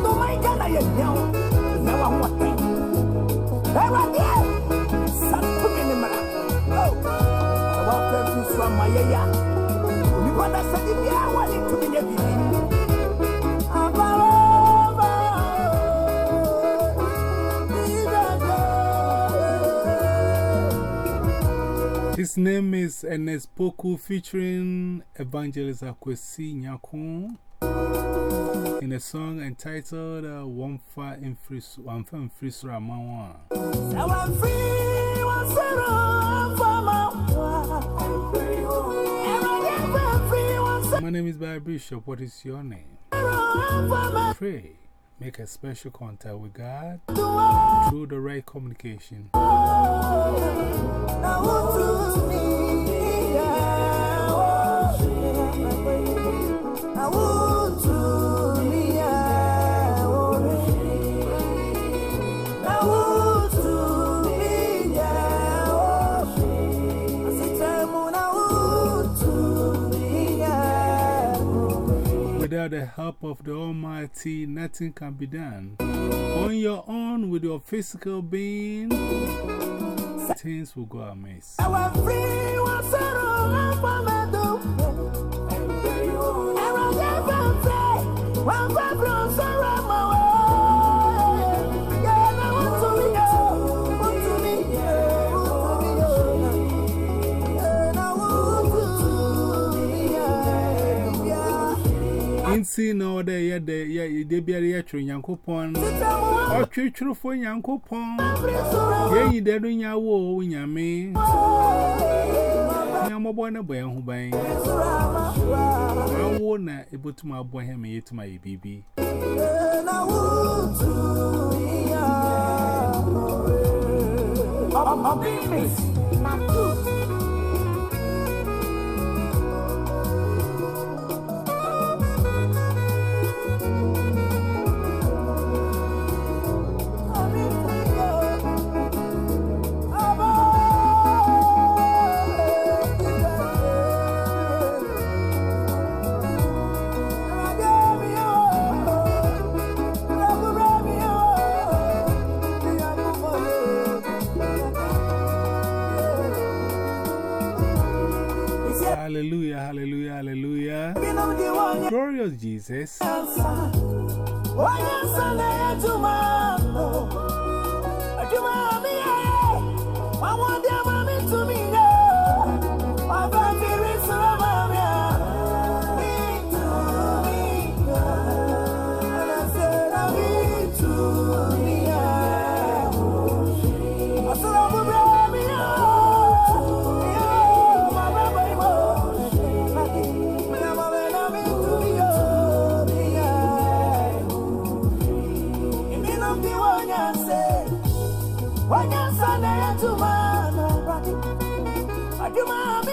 maingana yenyao na wahoɔden awurade sa tumi ne mmara ɛwɔpɛ fi so His name is Ernest Poku featuring Evangelist Akwesi Nyakun. In a song entitled uh, Wamfa Infrisra Mawa. My name is Barry Bishop. What is your name? Pray. Make a special contact with God through the right communication. Without the help of the Almighty, nothing can be done. On your own, with your physical being, things will go amiss. Insi na oda ye de ye de biare ye twere Nyankopon. O twetwerofo Nyankopon. Ye yi de do nya wo nyame. Nya mobo na bo ye ho ban. Awo na ebotuma abo he me yetuma ye bibi. Na wutu ya. Abi mis na tu. Glorious Jesus. Why can't ya juma na Do aduma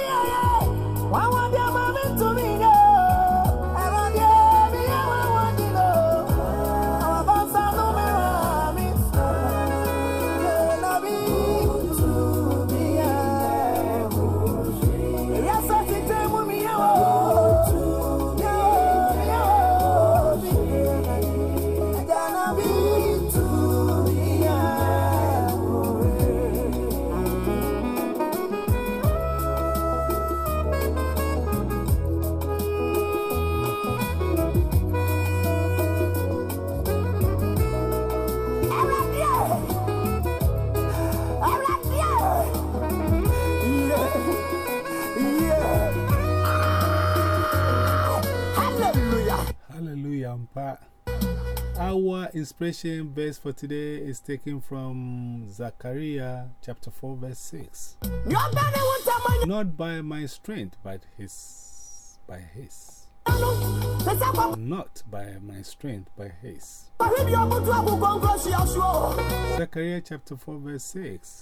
Our inspiration verse for today is taken from Zechariah chapter 4, verse 6. Not by my strength, but his, by his. Not by my strength, by his. Zechariah chapter 4, verse 6.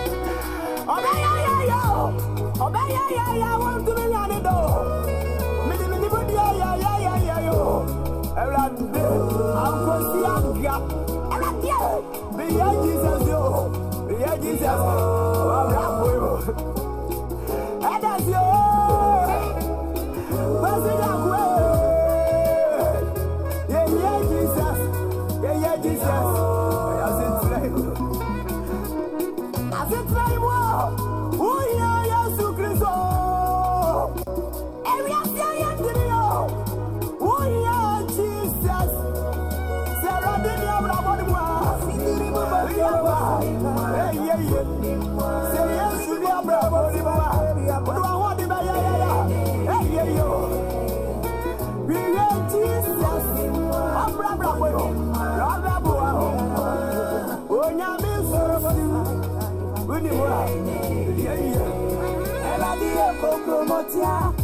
Yeah.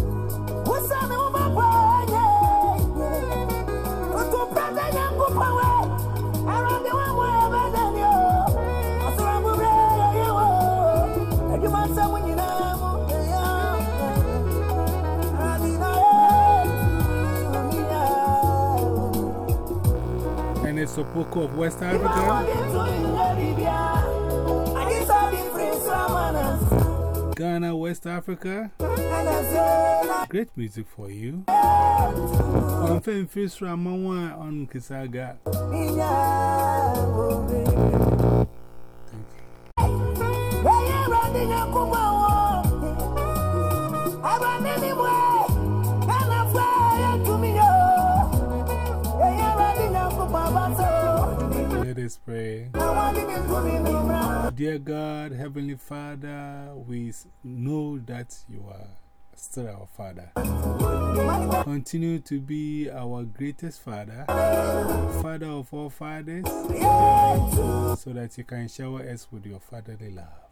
Sopoko of West Africa. Ghana, West Africa. Great music for you. On Fame Fish Ramawa on Kisaga. Let us pray. Dear God, Heavenly Father, we know that you are still our Father. Continue to be our greatest Father, Father of all fathers, so that you can shower us with your fatherly love.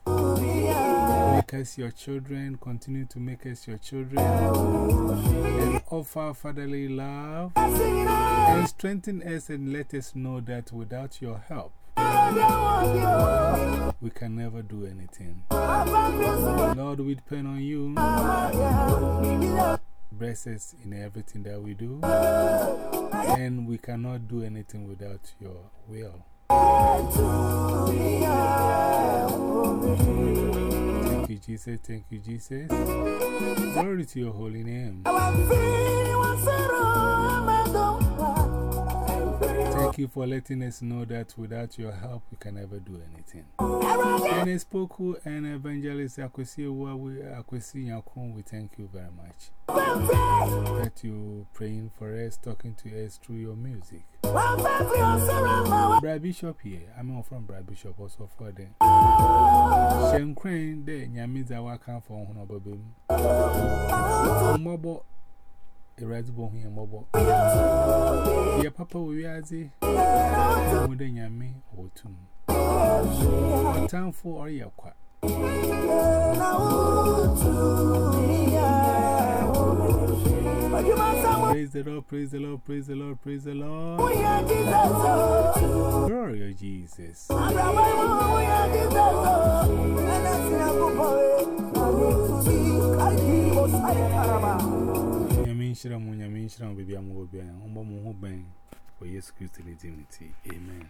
Make us your children, continue to make us your children, and offer fatherly love, and strengthen us and let us know that without your help, we can never do anything. Lord, we depend on you. Bless us in everything that we do. And we cannot do anything without your will. Thank you, Jesus. Thank you, Jesus. Glory to your holy name. Thank you for letting us know that without your help, we can never do anything. And I spoke and evangelist Akwesi Akwesi Yakun, we thank you very much. That you praying for us, talking to us through your music. Brad Bishop here, I'm from Brad Bishop also for them. Shem Crane, there, Yamiza Waka for Honobabim. Mobile. Erasable here, mobile. Your papa will be as a wooden yammy or for or your quack. Praise the Lord, praise the Lord, praise the Lord, praise the Lord. Glory of Jesus. Yamin Shram, Yamin Shram, baby, I'm going to be a humble man for Jesus Christ. Amen.